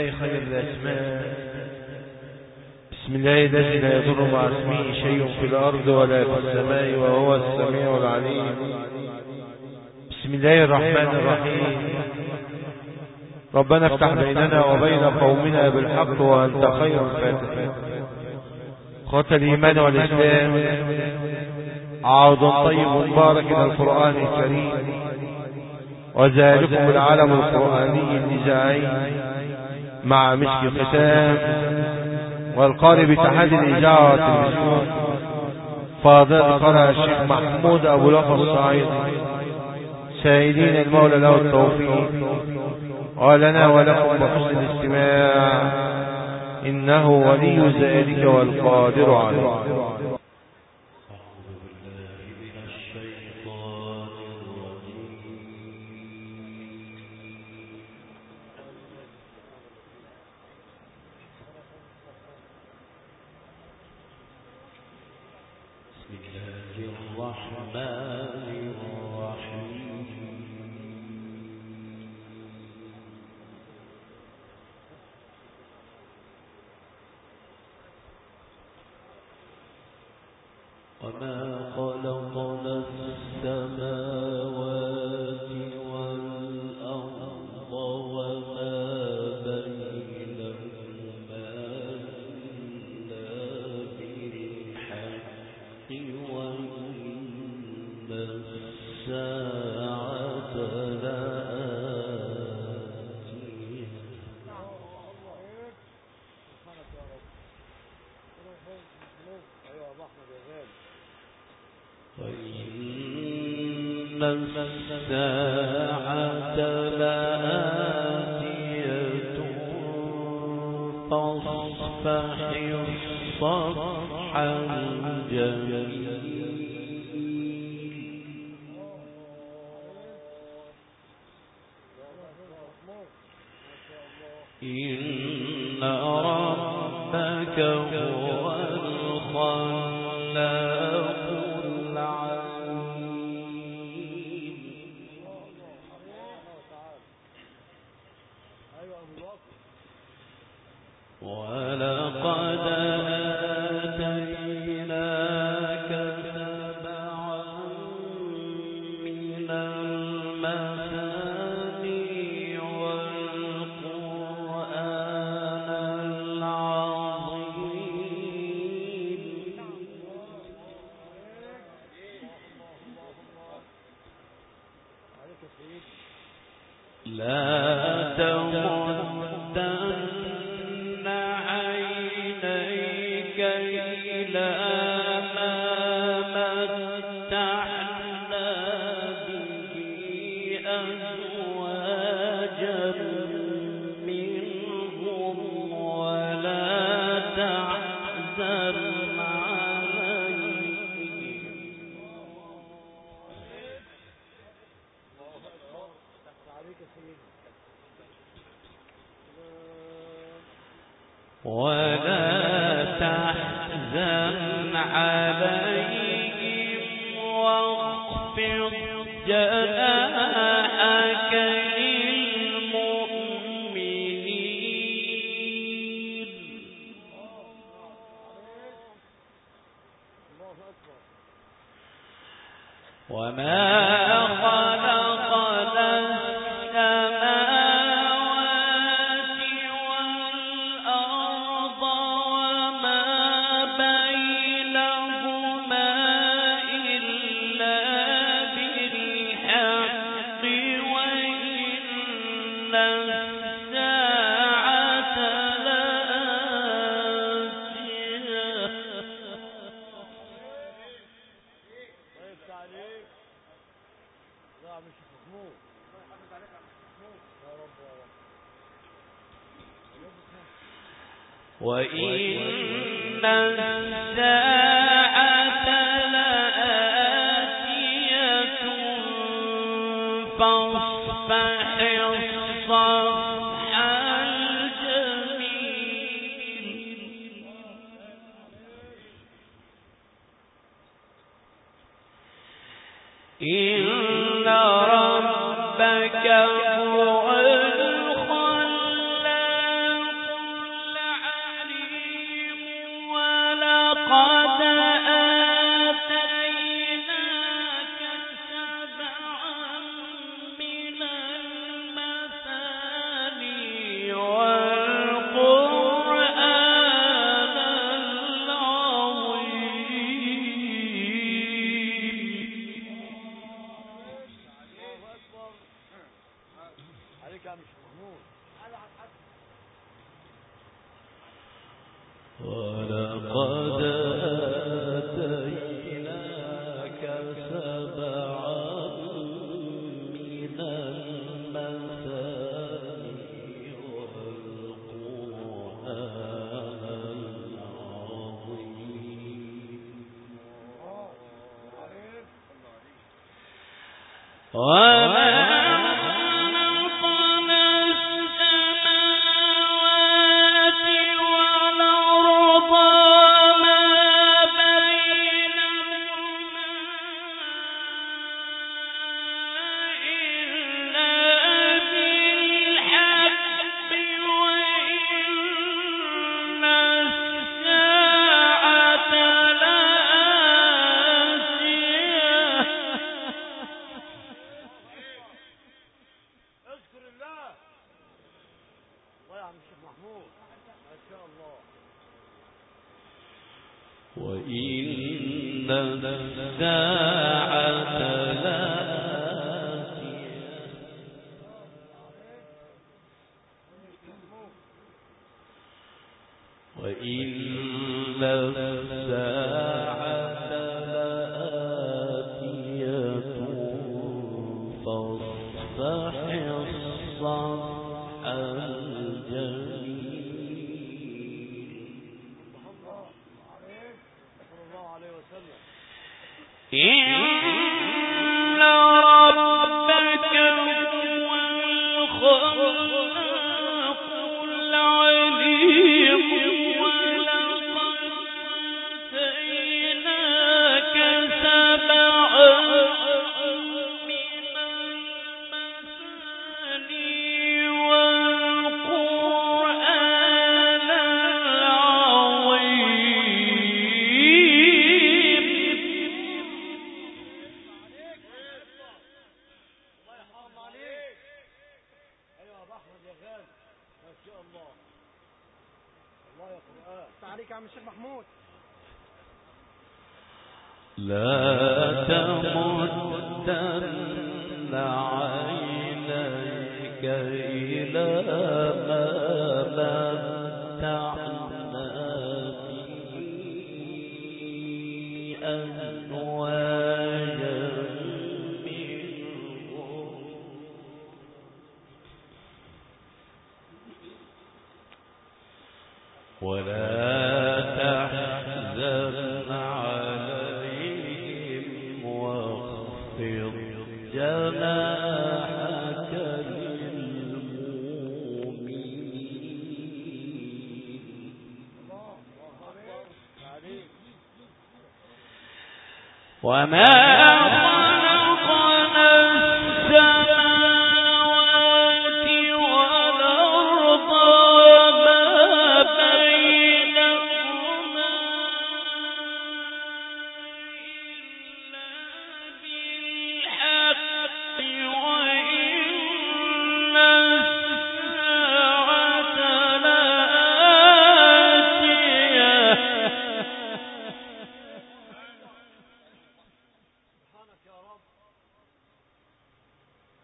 خير الأسماء بسم الله الذي لا يضر مع اسمه شيء في الأرض ولا في السماء وهو السميع العليم. بسم الله الرحمن الرحيم. ربنا افتح بيننا وبين قومنا بالحق وأنت خير الفاتحين. خط الإيمان والإسلام عوض طيب مبارك إلى القرآن الكريم. وذلكم العالم القرآني النزاعي مع مسك ختام. والقارئ باتحاد الإذاعة والتلفزيون فاضل قرأ الشيخ محمود أبو لفظ الصعيد. سائلين المولى له التوفيق. ولنا ولكم بحسن الاستماع. إنه ولي ذلك والقادر عليه. المساء إلى Bye. تعاليك عم الشيخ محمود. لا تمدن عليك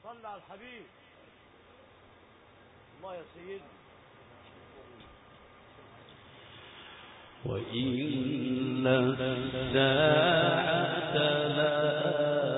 صل على الحبيب. الله يا سيدي. وإن الساعة لا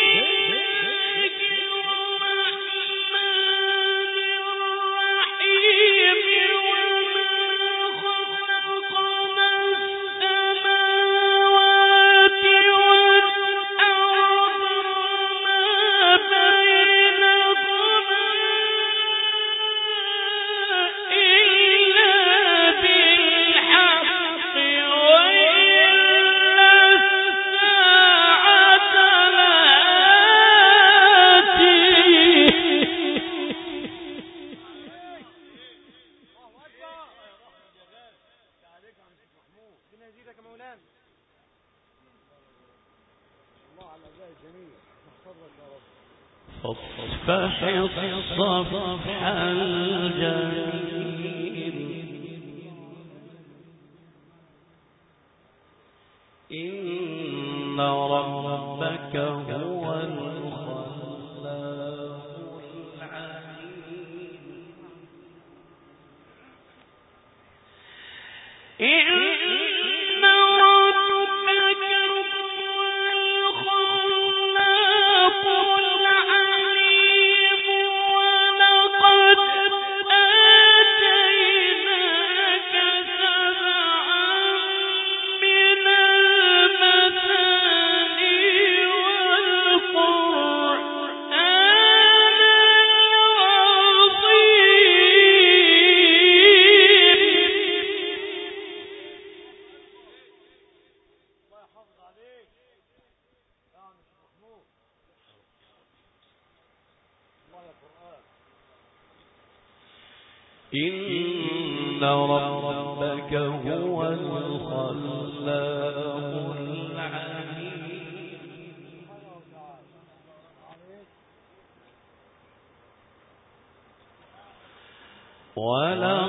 وَلَا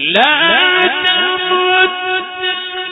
لا تمدن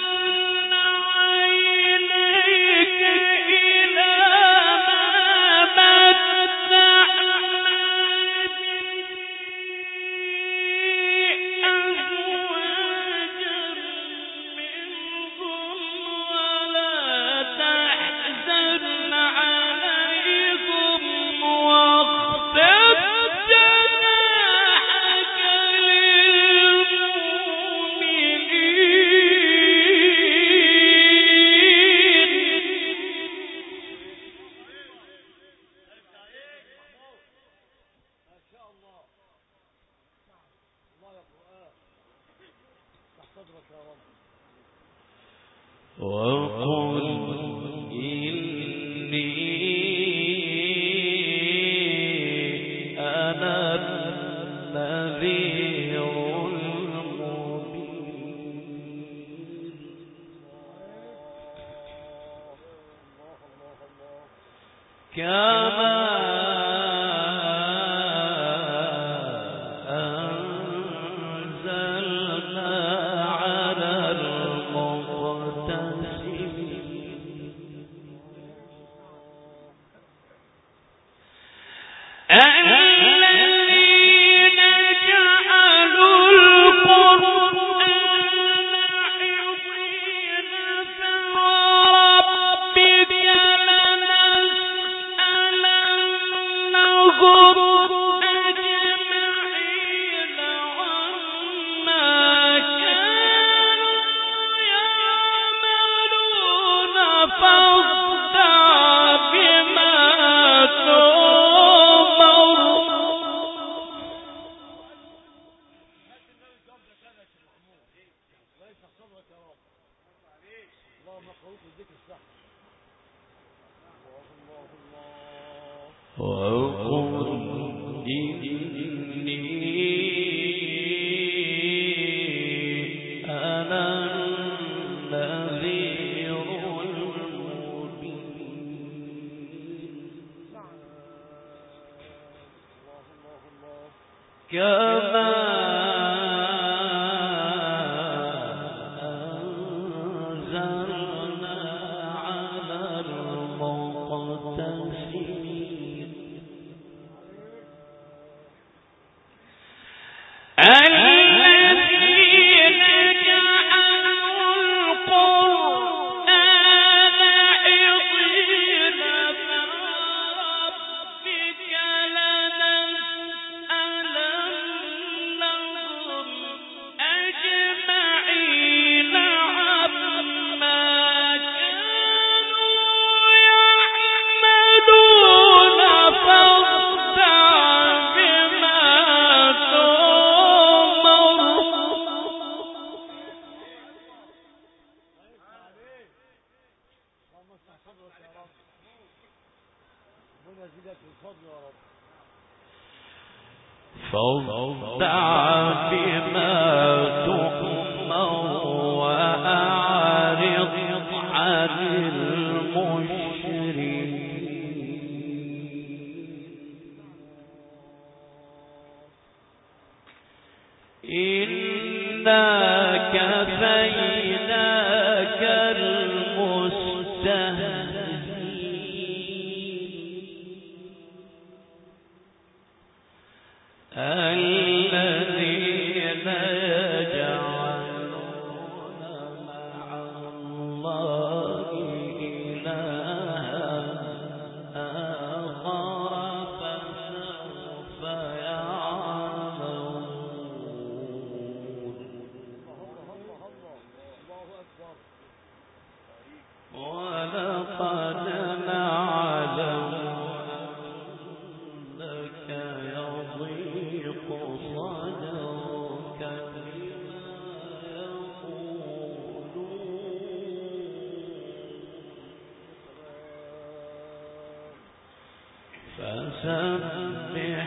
سبح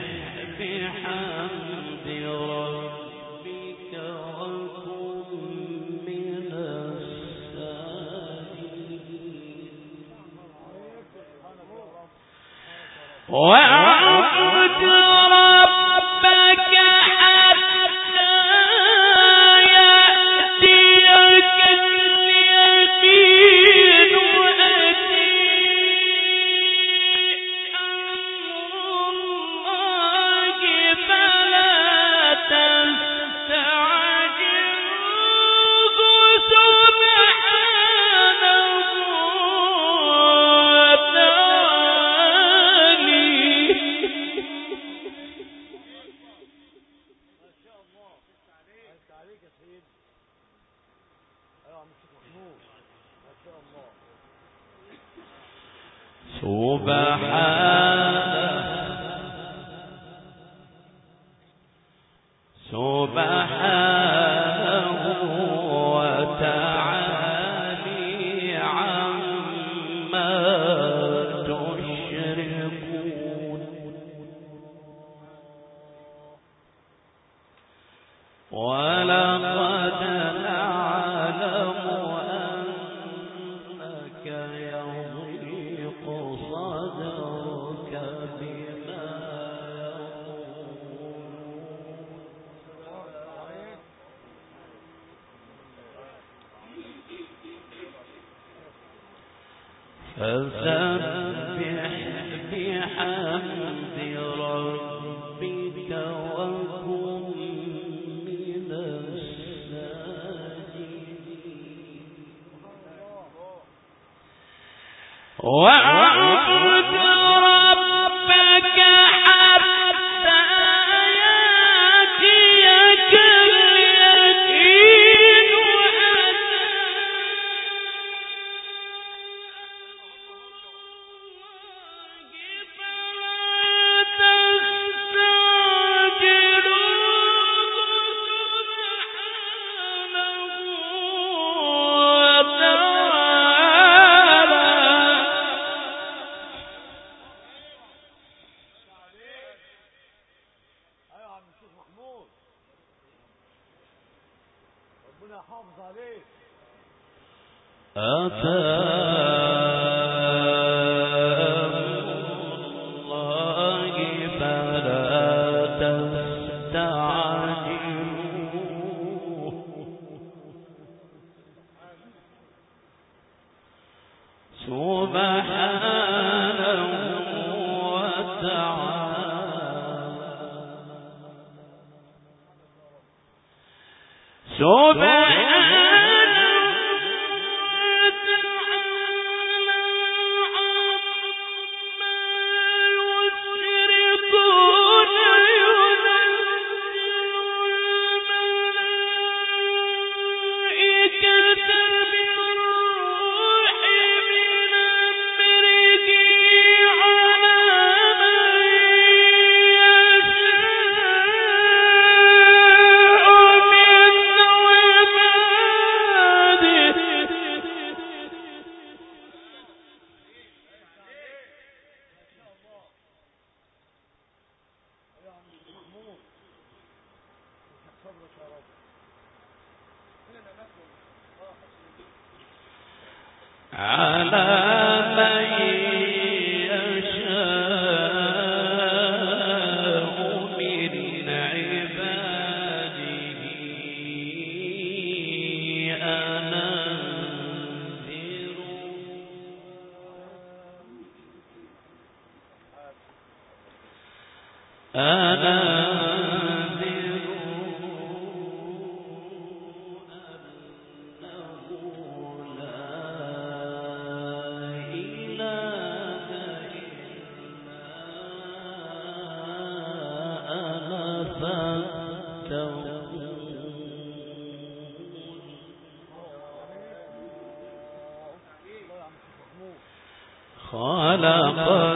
بحمد ربك وكن من السائلين. فسبح بحمد ربك وكن من الساجدين. وأعبد So خلق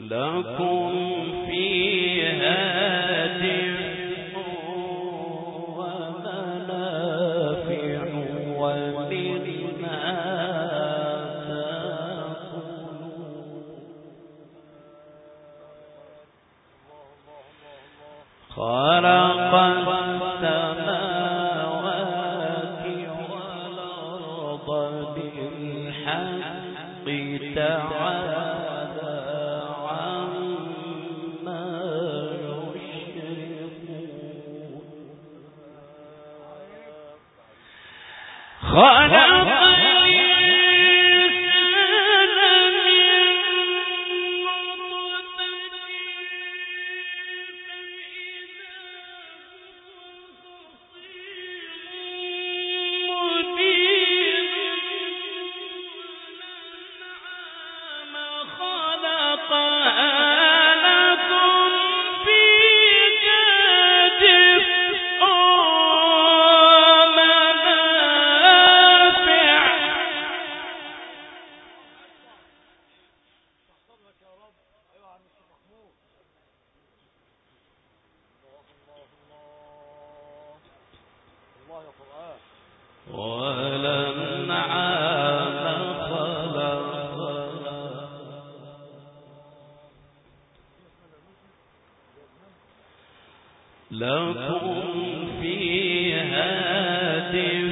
لكم فيها لكم فيها دفء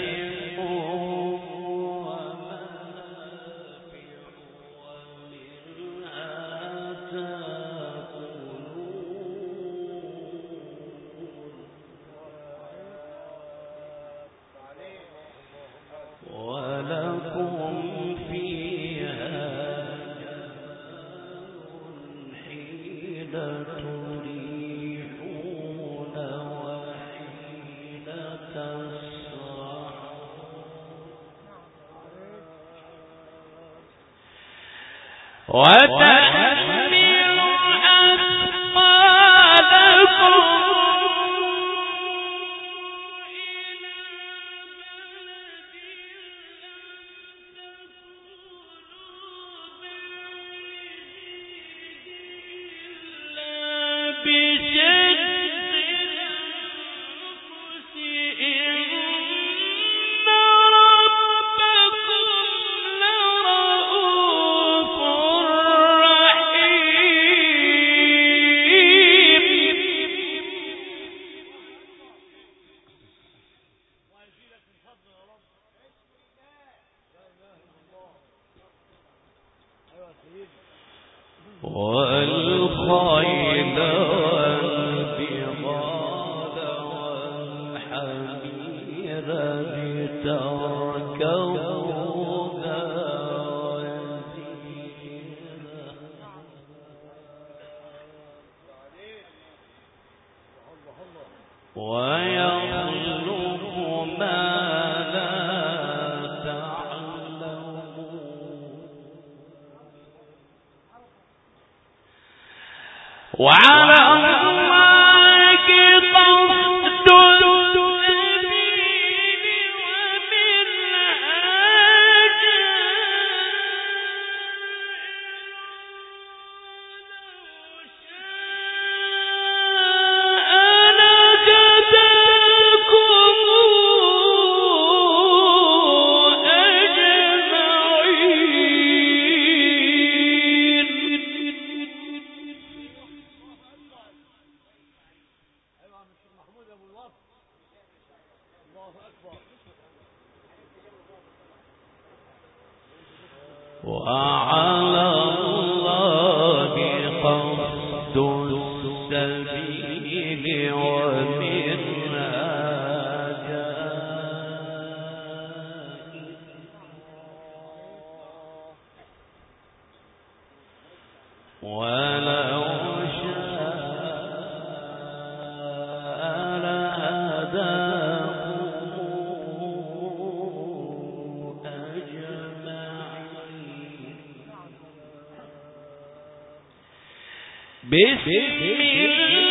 بسم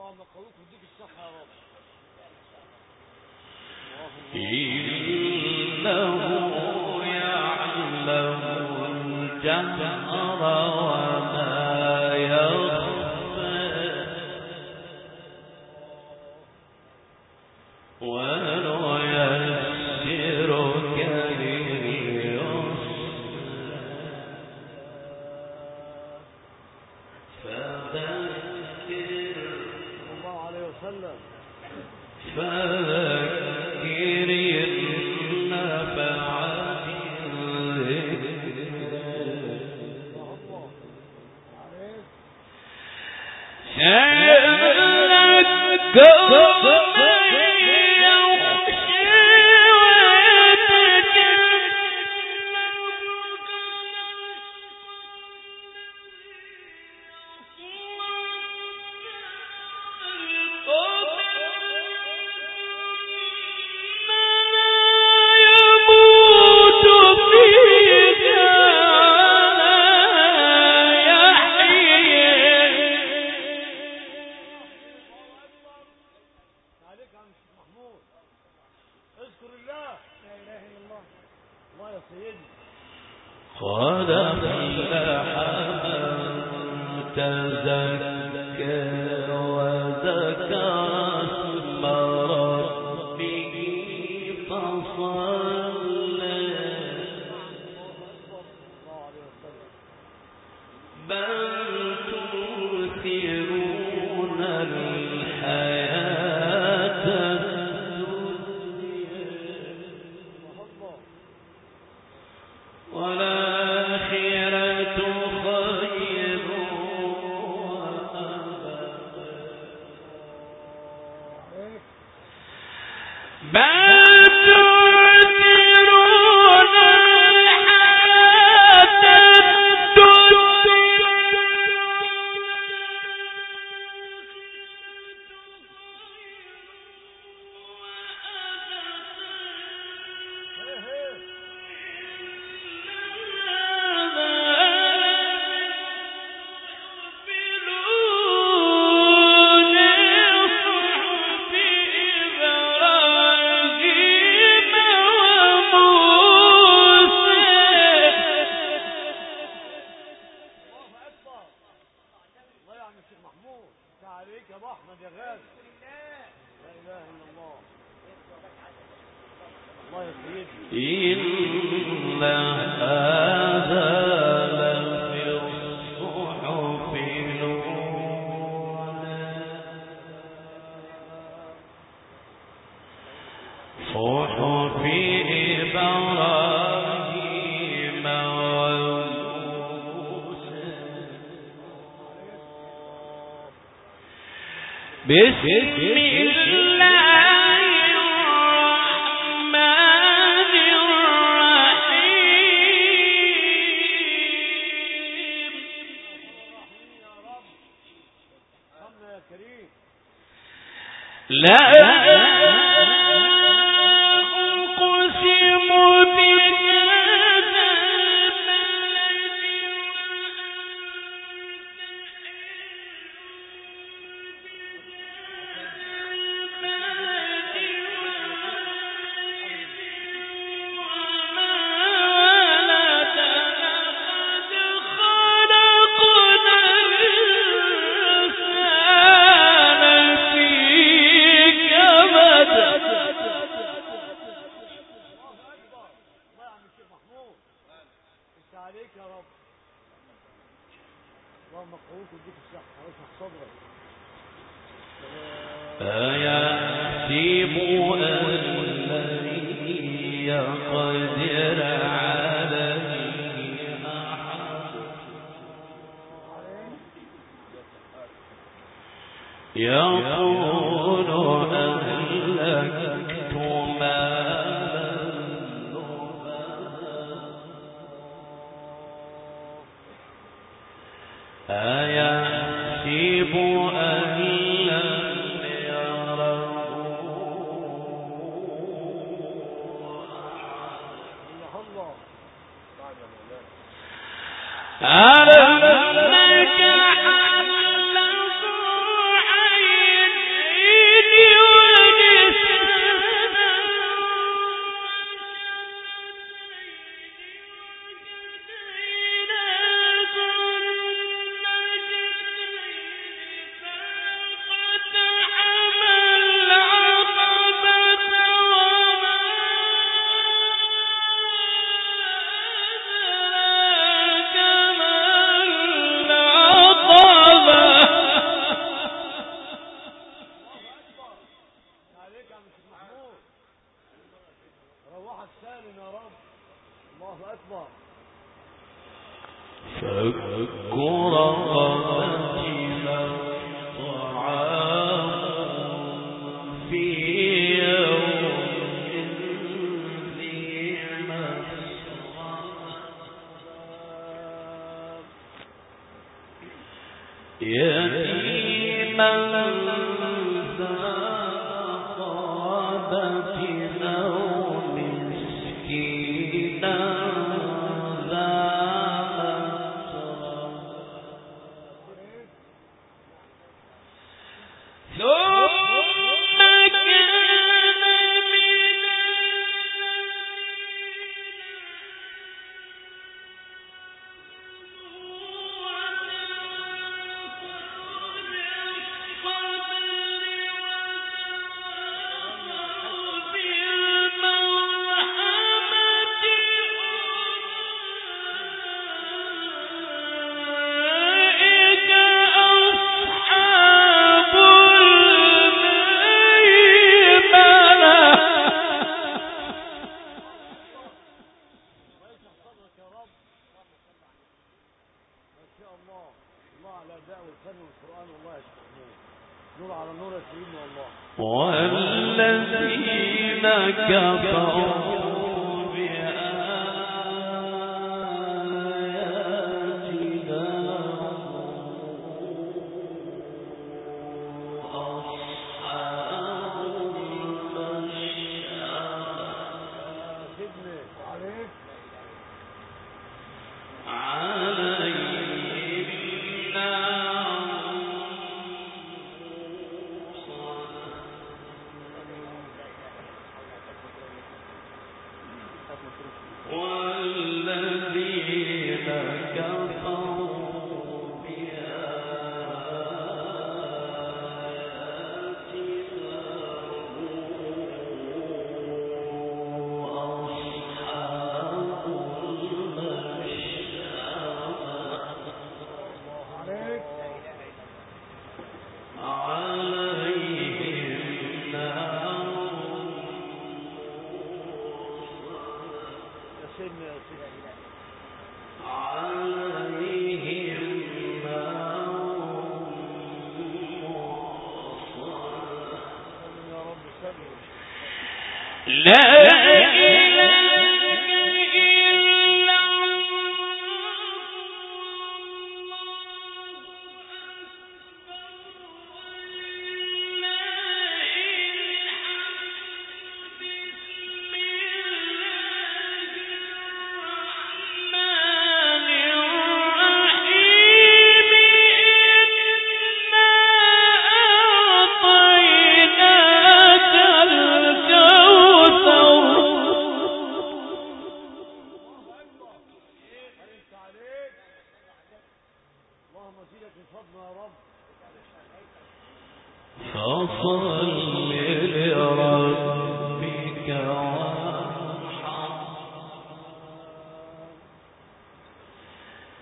الله مقروك وديك الصحة يا رب إنه يعلم الجهر God. بسم والذين كفروا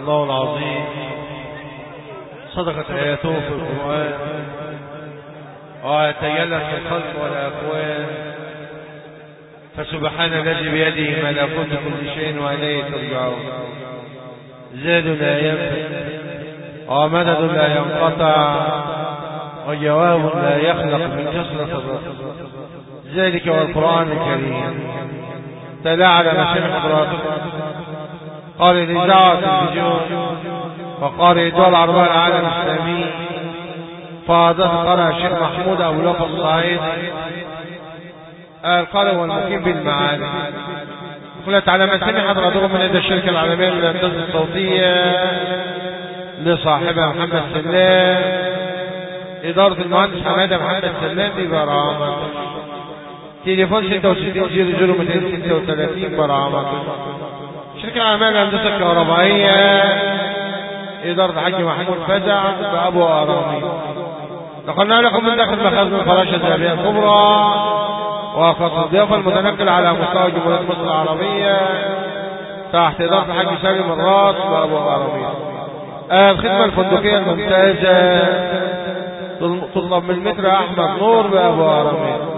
الله العظيم. صدقت آياته في القرآن وتجلت الخلق والأكوان فسبحان الذي بيده ملكوت كل شيء وإليه ترجعون. زاد لا ينفد ومدد لا ينقطع. وجواب لا يخلق من كثرة الرد ذلك والقرآن الكريم. تلا على مشامخ حضراتكم قال الإذاعة التلفزيون وقال الدول العربية العالم الإسلامي. فاضت قرأ الشيخ محمود أبو لطف الصعيد القارئ والمقيم بالمعاني. قلت على ما سمع حضراتكم من هذه الشركة العالمية للإنتاج الصوتية لصاحبها محمد سلام إدارة المهندس حمادة محمد سلام ببرامج. تليفون 66 236 برامج. شركة العالمية للهندسة الكهربائية إدارة الحاج محمود فزع بأبو أرامي. نقلنا لكم من داخل مخازن الفراشة الذهبية الكبرى. وخاصة الضيافة المتنقل على مستوى جمهورية مصر العربية تحت إدارة الحاج سالم الراس وأبو أرامي. الخدمة الفندقية الممتازة. تطلب من المتر أحمد نور بأبو أرامي.